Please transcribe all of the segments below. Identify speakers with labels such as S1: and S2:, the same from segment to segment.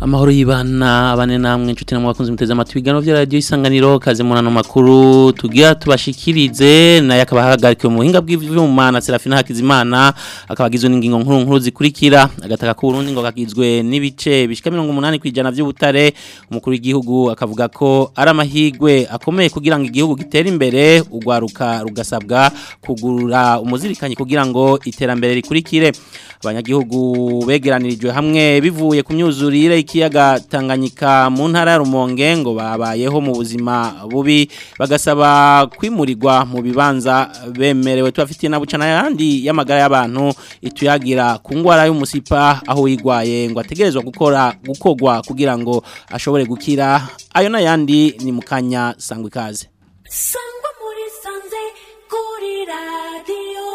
S1: amahoro y'ibana abane namwe inshuti namwe muteze amatwi biganiro bya radio isanganiro kaze mu nano makuru tugira tubashikirize naye akaba hagarikiwe mu buhinga bw'ivyuma na Serafina Hakizimana akaba agizwe n'ingingo nkuru nkuru zikurikira agataka ku Burundi ngo kagizwe n'ibice bishika 80 kwijana by'ubutare umukuru w'igihugu akavuga ko ari amahigwe akomeye kugira ngo igihugu gitere imbere ugwaruka rugasabwa kugura umuzirikanyi kugira ngo iterambere rikurikire abanyagihugu begeranirijwe hamwe bivuye ku myuzurire iki y'ikiyaga Tanganyika mu ntara ya Rumonge ngo babayeho mu buzima bubi bagasaba kwimurirwa mu bibanza bemerewe twafitiye na bucana yandi y'amagara y'abantu ituyagira ku ngwara y'umusipa aho yigwaye ngo ategerezwa gukora gukogwa kugira ngo ashobore gukira ayo n'ayandi ni mukanya sangwa ikaze
S2: sangwa muri sanze kuri radiyo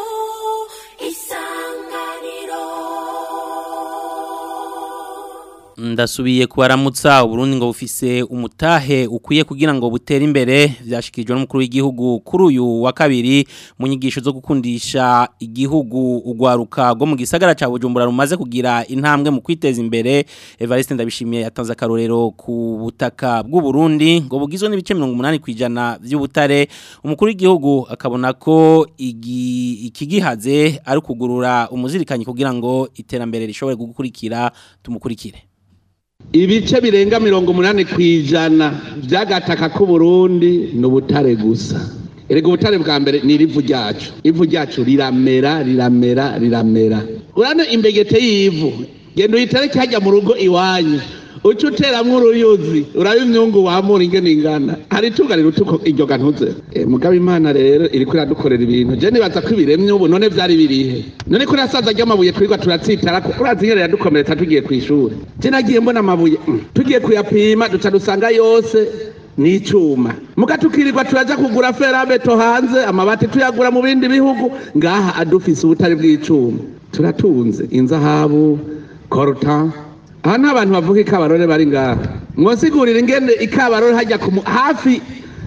S1: ndasubiye kubaramutsa uburundi ngo bufise umutahe ukwiye kugira ngo butere imbere byashikirijwe n'umukuru w'igihugu kuri uyu wa kabiri mu nyigisho zo gukundisha igihugu ugwaruka rwo mu gisagara cya bujumbura rumaze kugira intambwe mu kwiteza imbere Evariste ndabishimiye yatanze akarorero ku butaka bw'u Burundi ngo bugizwe n'ibice 80 kwijana by'ubutare umukuru w'igihugu akabona ko ikigihaze ari kugurura umuzirikanyi kugira ngo iterambere rishobore gukurikira tumukurikire
S3: ibice birenga mirongo umunani ku ijana by'agataka k'uburundi ni ubutare gusa erega ubutare bwa mbere ni irivu ryacu ivu ryacu riramera riramera riramera urane imbegete y'ivu genda uyitereke hajya mu rugo iwanyu uca uteramo uruyuzi inyungu wamura ingene ingana hari itunganira iryo gantuze eh, mugabo imana rero iri iradukorera ibintu je nibaza ko ibiremye ubu none vyari birihe none ko nasaza ry'amabuye twirwa turatsitarako urazi ingene yadukomeretsa tugiye kw'ishure je nagiye mbona amabuye mm. tugiye kuyapima duca dusanga yose n'icuma muga tukirirwa turaja kugura ferabeto hanze amabati tuyagura mu bindi bihugu ngaha adufise ubutari bw'icuma turatunze inzahabu korutan aha ni abantu bavuga ikabarore bari ngaha mwasigurira ingene ikabarore hajya hafi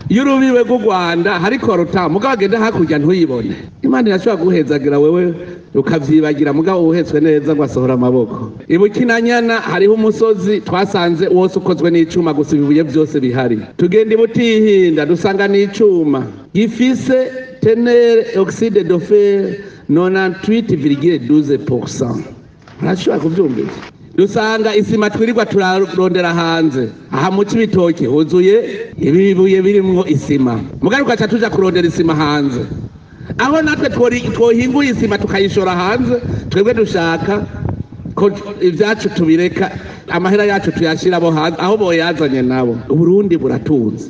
S3: y'urubibe rw'u rwanda hari koruta mugabo agenda hakurya ntuyibone imana irashobora guhezagira wewe ukabyibagira mugabo uhetswe neza ngo asohora amaboko ibukinanyana hariho umusozi twasanze wose ukozwe n'icuma gusa ibibuye byose bihari tugenda ibutihinda dusanga n'icuma gifise tenere oxide de fer 98,12% urashobora kuvyumvira dusanga isima twirirwa turarondera hanze aha mu cy'ibitoki huzuye ibi birimo isima mugaruka cya tujya kurondera isima hanze aho natwe twohinguye isima tukayishora hanze twebwe dushaka ibyacu tubireka amahera yacu tuyashyira abo hanze aho boyazanye nabo uburundi buratunze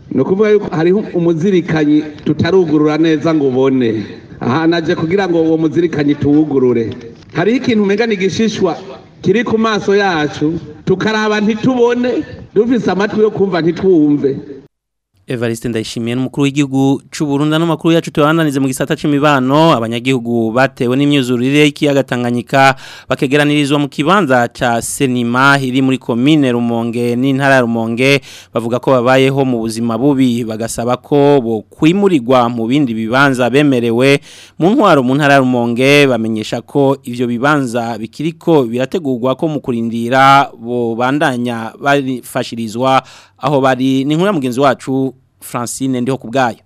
S3: ni ukuvuga yuko hariho umuzirikanyi tutarugurura neza ngo ubone aha naje kugira ngo uwo muzirikanyi tuwugurure hariho ikintu umegana igishishwa kiri ku maso yacu tukaraba ntitubone dufise amatwi yo kumva ntitwumve
S1: Evariste Ndayishimiye n'umukuru w'igihugu cy'u Burundi n'amakuru yacu tubananize mu gisata c'imibano abanyagihugu batewe n'imyuzurire yikiyagatanganyika Tanganyika bakegeranirizwa mu kibanza cya Senima iri muri commune Rumonge n'intara ya Rumonge bavuga ko babayeho mu buzima bubi bagasaba ko bo kwimurirwa mu bindi bibanza bemerewe mu ntwaro mu ntara ya Rumonge bamenyesha ko ivyo bibanza bikiriko birategurwa ko mu kurindira bo bandanya bafashirizwa aho bari ni nkuru mugenzi wacu Francine ndiho kubwayo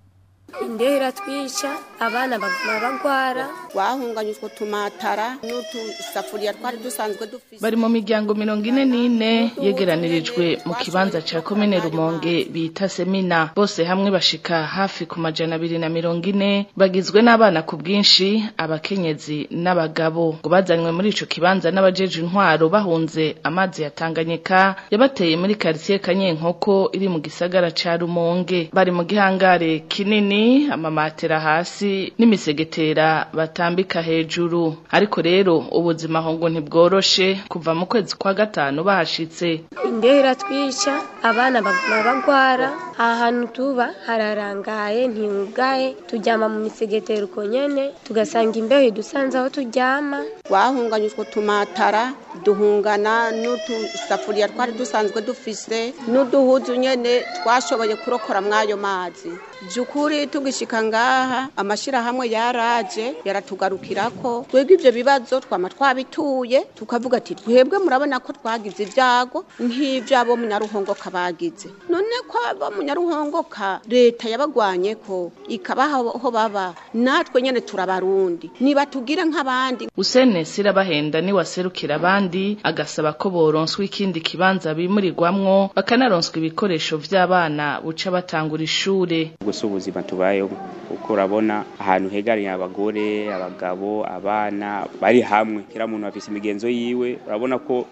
S4: imbeho iratwica abana baragwara
S5: wahunganye utwo tumatara n'udusafuriya twari dusanzwe dufite
S6: bari mu miryango mirongo ine n'ine yegeranirijwe mu kibanza cya komine rumonge bita semina bose hamwe bashika hafi ku majana abiri na mirongo ine bagizwe n'abana ku bwinshi abakenyezi n'abagabo ngo bazanywe muri icyo kibanza n'abajeje intwaro bahunze amazi yatanganyika yabateye muri karitsiye kanyenkoko iri mu gisagara cya rumonge bari mu gihangare kinini amamatera hasi n'imisegetera batambika hejuru ariko rero ubuzima aho ngo ntibworoshe kuva mu kwezi kwa gatanu bahashitse
S4: imbeho iratwica abana bagwara aha hantu tuba hararangaye ntihugaye tujyama mu misegetero uko tugasanga imbeho idusanze aho tujyama
S5: twahunganye utwo tumatara duhungana n'utusafuriya twari dusanzwe dufise n'uduhuzu nyene twashoboye kurokora mw'ayo mazi by'ukuri tugishika ngaha amashyirahamwe yaraje yaratugarukirako twebwe ibyo bibazo twama twabituye tukavuga ati twebwe murabona ko twagize ibyago nk'ivyo abo munyaruhongo kabagize none ko abo nyaruhongoka leta yabagwanye ko ikabaha aho baba natwe nyine turabarundi ntibatugira nk'abandi
S6: usene sirabahenda niwaserukira abandi agasaba ko boronswa ikindi kibanza bimurirwamwo bakanaronswa ibikoresho by'abana buca batangura ishure
S7: gusa ubuzima tubayeho kuko urabona ahantu hegariye abagore abagabo abana bari hamwe kera muntu afise imigenzo yiwe urabona ko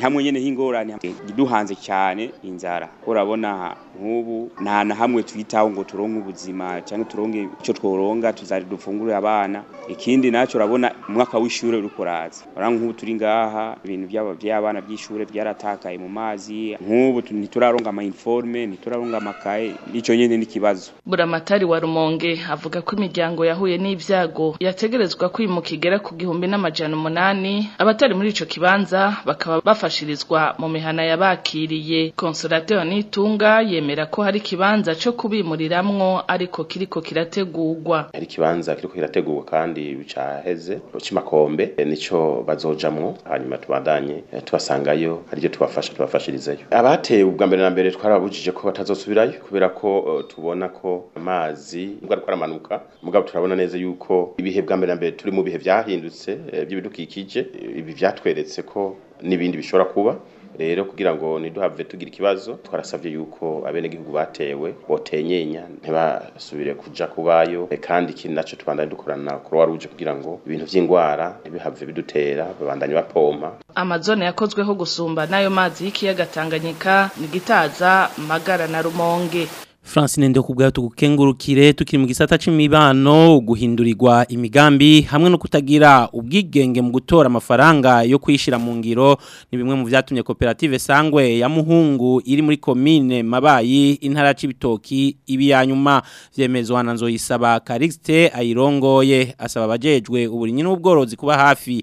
S7: hamwe nyine h'ingorane duhanze cyane inzara urabona nk'ubu nta na hamwe twitaho ngo turonke ubuzima cyangwa turonke icyo tworonga tuzari dufungurire abana ikindi nacyo urabona umwaka w'ishuri uri kuraza urabona nk'ubu turi ngaha ibintu by'abana by'ishuri byaratakaye mu mazi nk'ubu ntituraronga amayiniforume ntituraronga amakaye nicyo nyine n'ikibazo
S6: buramatari wa rumonge avuga ko imiryango yahuye n'ibyago yategerezwa kwimuka igera ku gihumbi n'amajana umunani abatari muri icyo kibanza bakaba bafashe bafashirizwa mu mihana yabakiriye konsolateur Nitunga yemera ko hari kibanza cyo kubimuriramwo ariko kiriko kirategurwa
S8: hari kibanza kiriko kirategurwa kandi bicaheze cimakombe eh, nico bazojamwo hanyuma tubandanye eh, tubasangayo haryo tubafasha tubafashirizayo Abate ubwa mbere na mbere twarabujije ko batazosubirayo kubera ko eh, tubona ko amazi ngo ariko mugabo turabona neza yuko ibihe bwa mbere na mbere turi mu bihe vyahindutse by'ibidukikije ibi vyatweretse ko n'ibindi bishobora kuba rero kugira ngo ntiduhave tugira ikibazo twarasabye yuko abenegihugu batewe botenyenya ntibasubire kuja kubayo kandi ikindi naco tubandanye dukorana Croix Rouge kugira ngo ibintu vy'ingwara ntibihave bidutera babandanye bapompa
S6: amazone yakozweho gusumba n'ayo mazi y'ikiyaga Tanganyika ni Gitaza Magara na Rumonge
S1: Francine Ndokubwayo tugukengurukire tukiri mu gisata c'imibano guhindurirwa imigambi hamwe no kutagira ubwigenge mu gutora amafaranga yo kwishira mu ngiro ni bimwe mu vyatumye koperative Sangwe ya Muhungu iri muri commune Mabayi intara c'ibitoki ibi yanyuma vyemezwa na Nzoyisaba Calixte ayirongoye asaba abajejwe uburinyi n'ubworozi kuba hafi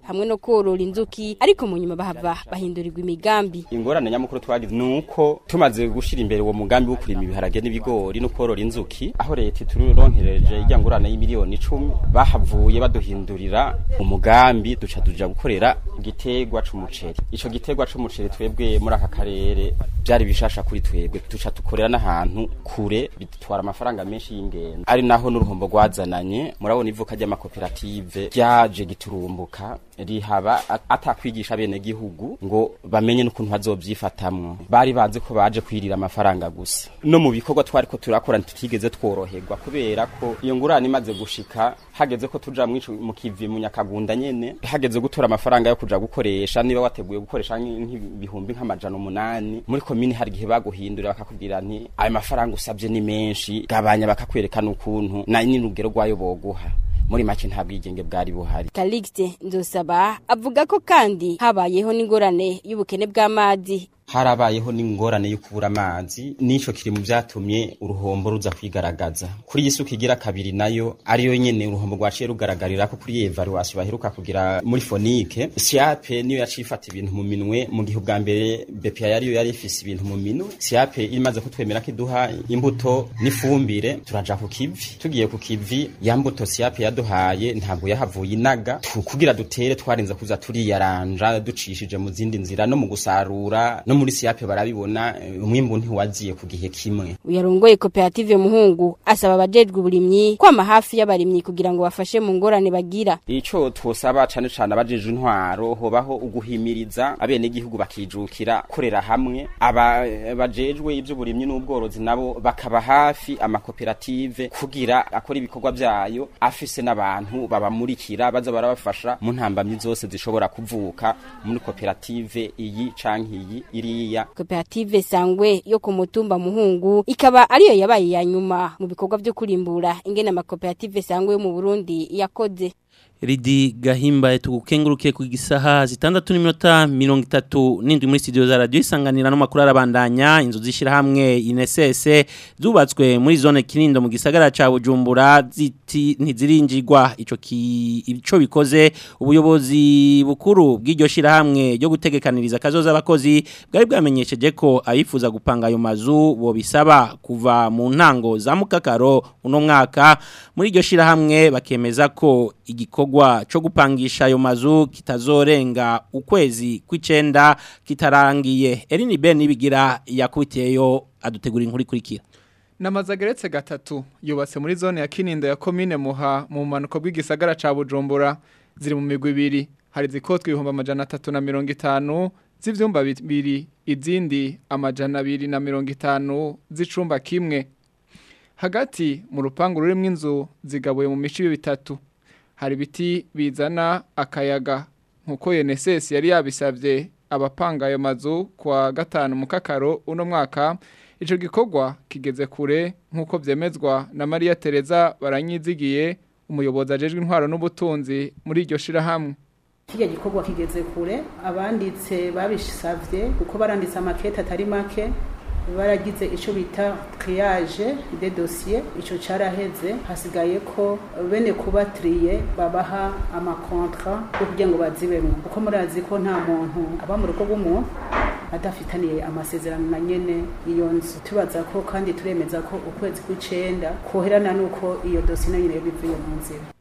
S9: hamwe no korora inzuki ariko mu nyuma bahava bahindurirwa imigambi
S10: ingorane nyamukuru twagize nuko tumaze gushira imbere uwo mugambi wo kurima ibiharage n'ibigori no korora inzuki aho leta ituronkereje ijya ngurane y'imiliyoni 10 bahavuye baduhindurira umugambi duca tujya gukorera kurera igiterwa c'umuceri ico giterwa c'umuceri twebwe muri aka karere byari bishasha kuri twebwe tuca tukorera n'ahantu kure bitwara amafaranga menshi y'ingendo ari naho n'uruhombo rwazananye murabona ivuka ry'amakoperative ryaje giturumbuka rihaba atakwigisha bene gihugu ngo bamenye n'ukuntu bazobyifatamwo bari bazi ko baje kwirira amafaranga gusa no mu bikorwa twari ko turakora tutigeze tworoherwa kubera ko iyo ngurane imaze gushika hageze ko tuja mu kivi mu nyakagunda nyene hageze gutura amafaranga yo kuja gukoresha niba wateguye gukoresha nk'ibihumbi nk'amajana umunani muri komini hari igihe baguhindura bakakubwira nti ayo mafaranga usabye ni menshi gabanya bakakwereka n'ukuntu na n'urugero rwayo boguha muri make nta bwigenge bwari buhari
S9: Calixte Ndosaba avuga ko kandi habayeho n'ingorane y'ubukene bw'amazi
S10: harabayeho n'ingorane yo kubura amazi n'icyo kiri mu byatumye uruhombo ruza kwigaragaza kuri iyi suka igira kabiri nayo ariyo nyine uruhombo rwaciye rugaragarira ko kuri evaluation baheruka kugira muri fonike siape niyo yacifata ibintu mu minwe mu gihe ubwa mbere bepia yariyo yari ifise ibintu mu minwe siape imaze kutwemera ko iduha imbuto n'ifumbire turaja ku kivi tugiye ku kivi ya mbuto siape yaduhaye ntabwo yahavuye inaga kugira dutere twarinze kuza turiyaranja ducishije mu zindi nzira no mu gusarura no mu muri siyape barabibona eh, umwimbu ntiwagiye ku gihe kimwe
S9: uyarongoye koperative muhungu asaba abajejwe uburimyi kwama hafi y'abarimyi kugira ngo bafashe mu ngorane bagira
S10: ico twosaba cane cane abajejwe intwaro hobaho uguhimiriza abene igihugu bakijukira korera hamwe aba bajejwe ivy'uburimyi n'ubworozi nabo bakaba hafi amakoperative kugira akora ibikorwa byayo afise n'abantu babamurikira baza barabafasha mu ntambamyi zose zishobora kuvuka muri koperative iyi canke iyi iri hariya
S9: koperative sangwe yo ku muhungu ikaba ariyo yabaye ya nyuma mu bikorwa byo kurimbura ingene amakoperative sangwe yo mu Burundi yakoze
S1: Ridi Gahimba tukukenguruke ku gisaha zitandatu n'iminota mirongo itatu n'indwi muri studio za radio isanganira no makuru arabandanya inzu zishira hamwe INSS zubatswe muri zone Kinindo mu gisagara ca Bujumbura ziti ntizirinjirwa ico ico bikoze ubuyobozi bukuru bw'iryo shira hamwe ryo gutegekaniriza kazoza abakozi bwari bwamenyesheje ko abifuza gupanga ayo mazu bo bisaba kuva mu ntango za mukakaro uno mwaka muri iryo shira hamwe bakemeza ko igikorwa cyo gupangisha ayo mazu kitazorenga ukwezi kw'icenda kitarangiye Erin Ben nibigira yakubitiyeyo adutegura inkuru ikurikira
S11: Namaza geretse gatatu yubatse muri zone ya Kinindo ya commune Muha mu manuko bw'igisagara ca Bujumbura ziri mu migwi ibiri hari zikotwa ibihumbi amajana atatu na mirongo itanu z'ibyumba bibiri izindi amajana abiri na mirongo itanu z'icumba kimwe hagati mu rupangu rurimo inzu zigabuye mu mice bitatu hari ibiti bizana akayaga nkuko UNSS yari yabisabye abapanga ayo mazu kwa gatanu mukakaro uno mwaka icyo gikogwa kigeze kure nkuko byemezwa na Maria Tereza baranyizigiye umuyobozi ajejwe intwaro n'ubutunzi muri iryo shirahamwe
S12: kijya gikorwa kigeze kure abanditse babisabye kuko baranditse amakete atari make baragize icyo bita triage de dosiye icyo cyaraheze hasigaye ko bene kubatiriye babaha amakontra yo kugira ngo bazibemo kuko murazi ko nta muntu aba mu rugo rw'umuntu adafitaniye amasezerano na nyene iyo nzu tubaza ko kandi turemeza ko ukwezi kw'icenda koherana n'uko iyo dosiye na nyene bivuye mu nzira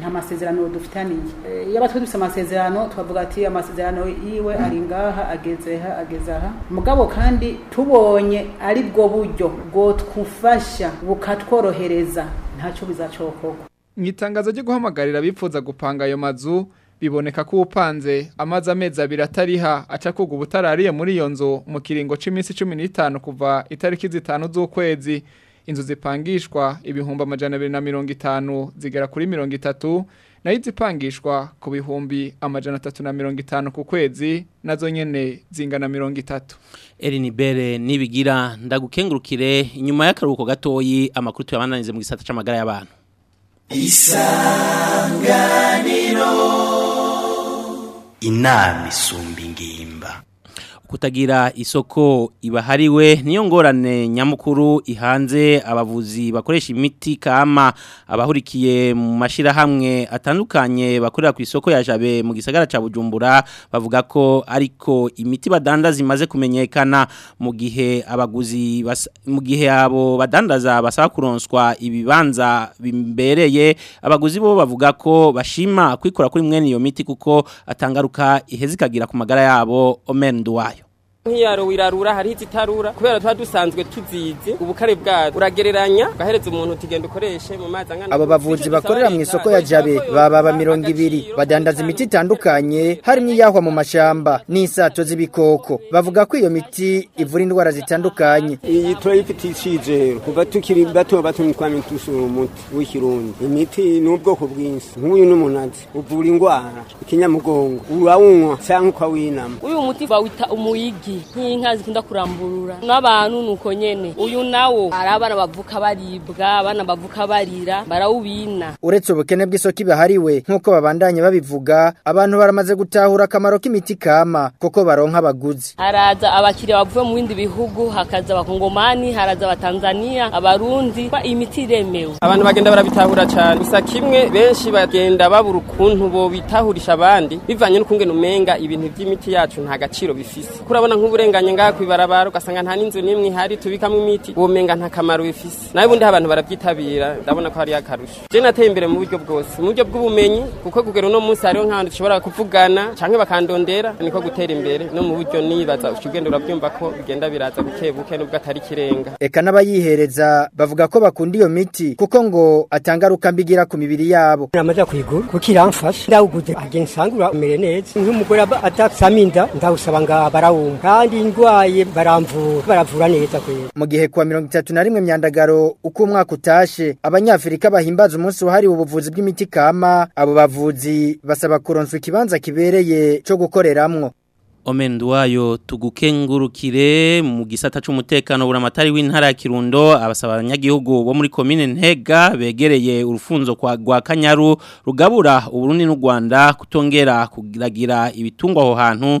S12: nta masezerano dufitaniye iyo eh, abatwe dufite amasezerano twavuga ati amasezerano yiwe ari ngaha ageze aha ageze aha mugabo kandi tubonye ari bwo buryo bwotwufasha bukatworohereza ntacyo bizacokorwa
S11: mu itangazo ryo guhamagarira abifuza gupanga ayo mazu biboneka ko upanze amazi amezi abiri atariha aca kuga ubutarariye muri iyo nzu mu kiringo cy'iminsi cumi n'itanu kuva itariki zitanu z'ukwezi inzu zipangishwa ibihumbi amajana abiri na mirongo itanu zigera kuri mirongo itatu nayo izipangishwa ku bihumbi amajana atatu na mirongo itanu ku kwezi nazo nyene zingana mirongo itatu
S1: Erin Bere nibigira ndagukengurukire inyuma y'akaruhuko gatoyi amakuru tuyabananize mu gisata c'amagara y'abantu
S13: Isanganiro inama isumba ingimba
S1: kutagira isoko ibahariwe niyo ngorane nyamukuru ihanze abavuzi bakoresha imiti kama abahurikiye mu mashyirahamwe atandukanye bakorera ku isoko ya jabe mu gisagara cya bujumbura bavuga ko ariko imiti badandaza imaze kumenyekana mu gihe abaguzi mu gihe abo badandaza basaba kuronswa ibibanza bimbereye abaguzi bo bavuga ko bashima kwikora kuri mwene iyo miti kuko atangaruka iheze ikagira ku magara yabo omenduwaye
S14: nk'iya irarura hariho izitarura kubera tuba dusanzwe tuzizi ubukare bwazo uragereranya ugahereza umuntu utigenda ukoreshe mu mazi angana
S15: aba bavuzi bakorera mu isoko ya jabe baba ba mirongo ibiri badandaza imiti itandukanye harimo iyahwa mu mashyamba n'isato z'ibikoko bavuga ko iyo miti ivura indwara zitandukanye
S16: iyi turayifitiye icyizero kuva tukiri bato batumye twamenya dusura umuti w'ikirundi imiti ni ubwoko bwinshi nk'uyu n'umunani uvura indwara ikinyamugongo urawunywa cyangwa ukawinama
S17: uyu muti bawita umuyigi nk'inka zikunda kuramburura n'abantu ni uko nyene uyu nawo ari abana bavuka baribwa abana bavuka barira barawubina
S15: uretse ubukene bw'isoko ibahariwe nk'uko babandanye babivuga abantu baramaze gutahura akamaro k'imiti kama kuko baronka abaguzi
S17: haraza abakiriya bavuye mu bindi bihugu hakaza abakongomani haraza abatanzaniya abarundi imiti iremewe
S14: abantu bagenda barabitahura cyane gusa kimwe benshi bagenda babura ukuntu bo bitahurisha abandi bivanye n'ukungene umenga ibintu by'imiti yacu nta gaciro bifise kurabona nk'uburenganye ngaha ku ibarabara ugasanga nta n'inzu n'imwe ihari tubikamo imiti womenga nta kamaro bifise nawe ubundi abantu barabyitabira ndabona ko hari akarusho je nateye imbere mu buryo bwose mu buryo bw'ubumenyi kuko kugera uno munsi hariho nk'ahantu dushobora kuvugana canke bakandondera niko gutera imbere no mu buryo nibaza uca ugenda urabyumva ko bigenda biraza buke buke nubwo atari ikirenga
S15: eka n'abayihereza bavuga ko bakunda iyo miti kuko ngo atanga rukambigira ku mibiri yabo
S18: namaze kuyigura kuko iramfasha ndawuguze agensangura umere neza nk'umugore atasaminda ndawusaba nga barawumva kandi ndwaye baramvura baravura neza kwera
S15: mu gihe kwa mirongo itatu na rimwe myandagaro uko umwaka utashe abanyafurika bahimbaza umunsi wahariwe ubuvuzi bw'imiti kama abo bavuzi basaba kuronswa ikibanza kibereye cyo gukoreramwo
S1: omenduwayo tugukengurukire mu gisata cy'umutekano buramatari w'intara ya Kirundo abasaba abanyagihugu bo muri commune Ntega begereye urufunzo kwa gwa rugabura uburundi n'u Rwanda kutongera kugiragira ibitungwa aho hantu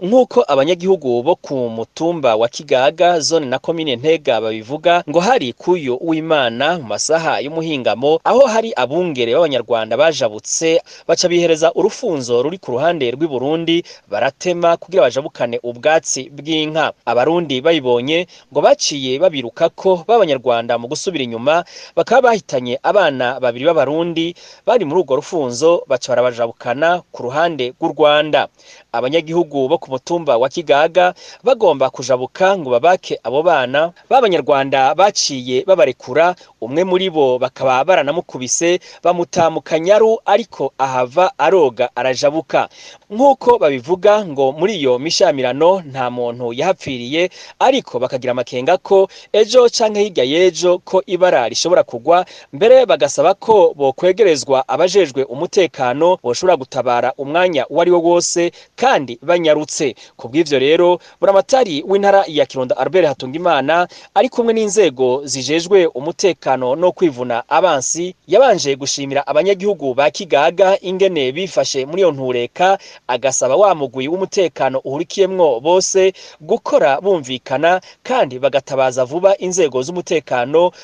S19: nk'uko abanyagihugu bo ku mutumba wa kigaga zone na komine ntega babivuga ngo hari kuyo w'imana mu masaha y'umuhingamo aho hari abungere b'abanyarwanda bajabutse baca bihereza urufunzo ruri ku ruhande rw'i Burundi baratema kugira bajabukane ubwatsi bw'inka abarundi babibonye ngo baciye babiruka ko b'abanyarwanda mu gusubira inyuma bakaba bahitanye abana babiri b'abarundi bari muri urwo rufunzo baca barabajabukana ku ruhande rw'u Rwanda abanyagihugu bo ku mutumba wa kigaga bagomba kujabuka ngo babake abo bana b'abanyarwanda baciye babarekura umwe muri bo bakaba baranamukubise bamuta mu kanyaru ariko ahava aroga arajabuka nk'uko babivuga ngo muri iyo mishamirano nta muntu yahapfiriye ariko bakagira amakenga ko ejo cyangwa hirya y'ejo ko ibara rishobora kugwa mbere bagasaba ko bokwegerezwa abajejwe umutekano boshobora gutabara umwanya uwo ari wo wose kandi banyarutse ku bw'ibyo rero buramatari w'intara ya kironda albert hatunga imana ari kumwe n'inzego zijejwe umutekano no kwivuna abansi yabanje gushimira abanyagihugu ba kigaga ingene bifashe muri iyo ntureka agasaba wa mugwi w'umutekano uhurikiyemwo bose gukora bumvikana kandi bagatabaza vuba inzego z'umutekano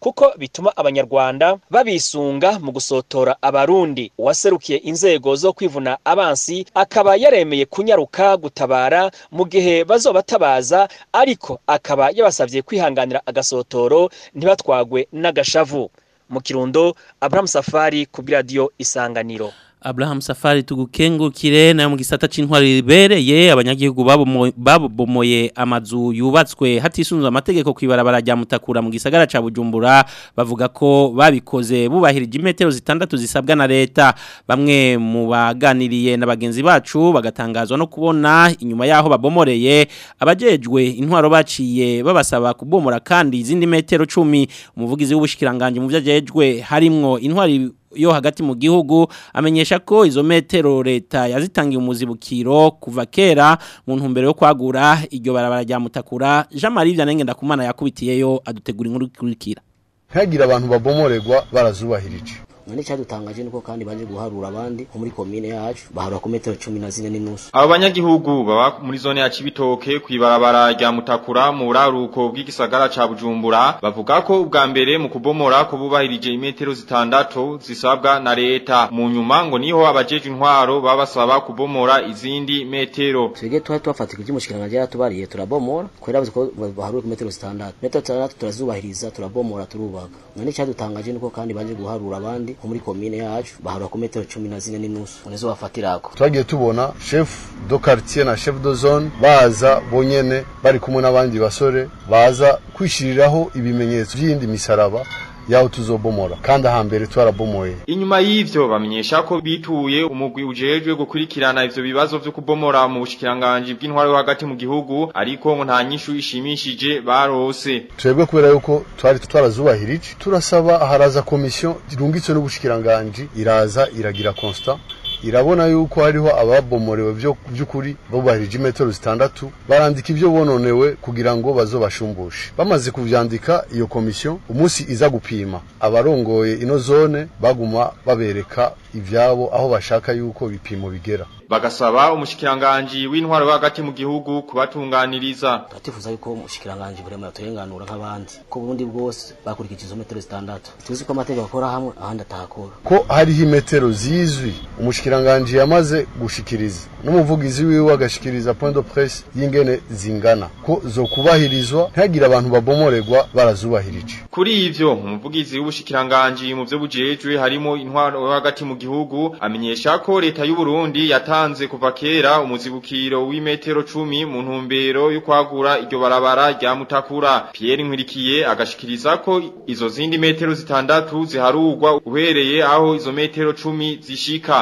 S19: kuko bituma abanyarwanda babisunga mu gusotora abarundi uwaserukiye inzego zo kwivuna abansi akaba yaremeye kunyaruka gutabara mu gihe bazobatabaza ariko akaba yabasabye kwihanganira agasotoro ntibatwagwe n'agashavu mu kirundo Abraham Safari ku bwa radiyo isanganiro
S1: Abraham Safari tugukengukire nayo mu gisata c'intwari ye abanyagihugu babo babomoye amazu yubatswe hatisunzwe amategeko kwibarabara rya mutakura mu gisagara ca Bujumbura bavuga ko babikoze bubahirije imetero zitandatu zisabwa na leta bamwe mu baganiriye na bagenzi bacu bagatangazwa no kubona inyuma yaho babomoreye abajejwe intwaro baciye babasaba kubomora kandi izindi metero 10 umuvugizi w'ubushikiranganje mu vyajejwe harimwo intwari yo hagati mu gihugu amenyesha ko izo metero leta yazitangiye umuzibukiro kuva kera mu ntumbero yo kwagura iryo barabara rya mutakura jean marie byanengenda kumana yakubitiyeyo adutegura inkuru ikurikira
S20: hagira abantu babomoregwa barazubahirije none cyadutangaje nuko kandi baje guharura abandi nko muri komine yacu baharura ku metero cumi na zine n'inusu
S21: abo banyagihugu baba muri zone ya kibitoke kw'ibarabara rya mutakura mu buraruko bw'igisagara ca bujumbura bavuga ko ubwa mbere mu kubomora ko bubahirije imetero zitandatu zisabwa na leta mu nyuma ngo niho abajeje intwaro babasaba kubomora izindi metero
S20: twege twari twafatika iby'umushikiranganje yatubariye turabomora kubera bazi ko baharura ku metero zitandatu metero zitandatu turazubahiriza turabomora turubaga none cyadutangaje nuko kandi baje guharura abandi ho muri komine yacu bahura ku metero cumi na zine n'inusu nizo bafatira ako
S22: twagiye tubona chef do quartier na chef do zone baza bonyene bari kumwe n'abandi basore baza kwishyiriraho ibimenyetso by'iyindi misaraba yaho tuzobomora kandi ahambere twarabomoye
S21: inyuma y'ivyo bamenyesha ko bituye umugwi ujejwe gukurikirana ivyo bibazo vyo kubomora mu bushikiranganje bw'intwaro yo hagati mu gihugu ariko ngo nta nyishu ishimishije barose
S22: twebwe kubera yuko twari twarazubahirije turasaba haraza komisiyo irungitswe n'ubushikiranganje iraza iragira Constant” irabona yuko hariho ababomorewe by'ukuri bubahirije imetero zitandatu barandika ibyo bononewe kugira ngo bazobashumbushe bamaze kubyandika iyo komisiyo umunsi iza gupima abarongoye ino zone baguma babereka ibyabo aho bashaka yuko ibipimo bigera
S21: bagasaba umushikiranganji w'intwaro hagati mu gihugu kubatunganiriza
S20: tatifuza yuko umushikiranganji burema yaturenganura nk'abandi ko bundi bwose bakurikije izo metero zitandatu tuzi ko amategeko akora hamwe ahandi atahakora
S22: ko hariho imetero zizwi umushikiranganji yamaze gushikiriza n'umuvugizi wiwe agashikiriza point de presse y'ingene zingana ko kubahirizwa ntagira abantu babomoregwa barazubahirije
S21: kuri ivyo umuvugizi w'ubushikiranganje mu vyo bujejwe harimo intwaro hagati mu gihugu amenyesha ko leta y'u Burundi yata yatanze kuva kera umuzibukiro w'imetero cumi mu ntumbero yo kwagura iryo barabara rya mutakura Pierre Nkurikiye agashikiriza ko izo zindi metero zitandatu ziharugwa uhereye aho izo metero cumi zishika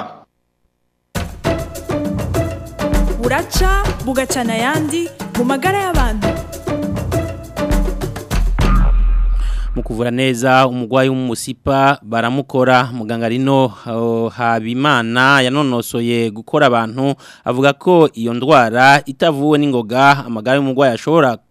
S23: buraca bugacana yandi mu magara y'abantu
S1: mu kuvura neza umurwayi w'umusipa baramukora muganga rino eh, habimana yanonosoye gukora abantu avuga ko iyo ndwara itavuwe n'ingoga amagara y'umurwayi ashobora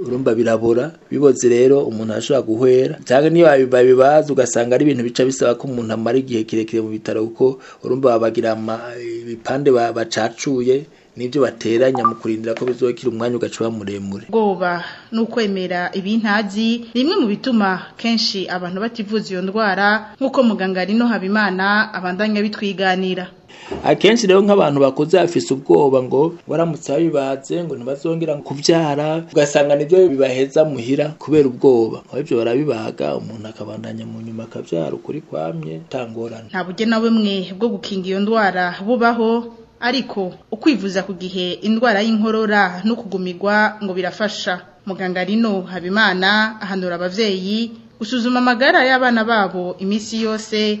S24: Urumba birabura biboze rero umuntu arashobora guhwera cyangwa niyo babibaza ugasanga ari ibintu bica bisaba ko umuntu amara igihe kirekire mu bitaro kuko urumva bagira ibipande bacacuye n'ibyo bateranya mu kurindira ko bizokira umwanya ugacuba muremure
S25: ubwoba ni ukwemera ibintazi rimwe mu bituma kenshi abantu bativuza iyo ndwara nk'uko muganga rino habimana abandanya bitwiganira
S24: akenshi rero nk'abantu bakuze bafise ubwoba ngo waramutse babibatse ngo ntibazongera kubyara ugasanga nibyo bibaheza muhira kubera ubwoba ahubwo barabibaga umuntu akabandanya mu nyuma akabyara ukuri kwamye tangorana
S25: nta buryo na bumwe bwo gukinga iyo ndwara bubaho ariko ukwivuza ku gihe indwara y'inkorora no kugumirwa ngo birafasha muganga rino habimana ahanura ababyeyi gusuzuma amagara y'abana babo iminsi yose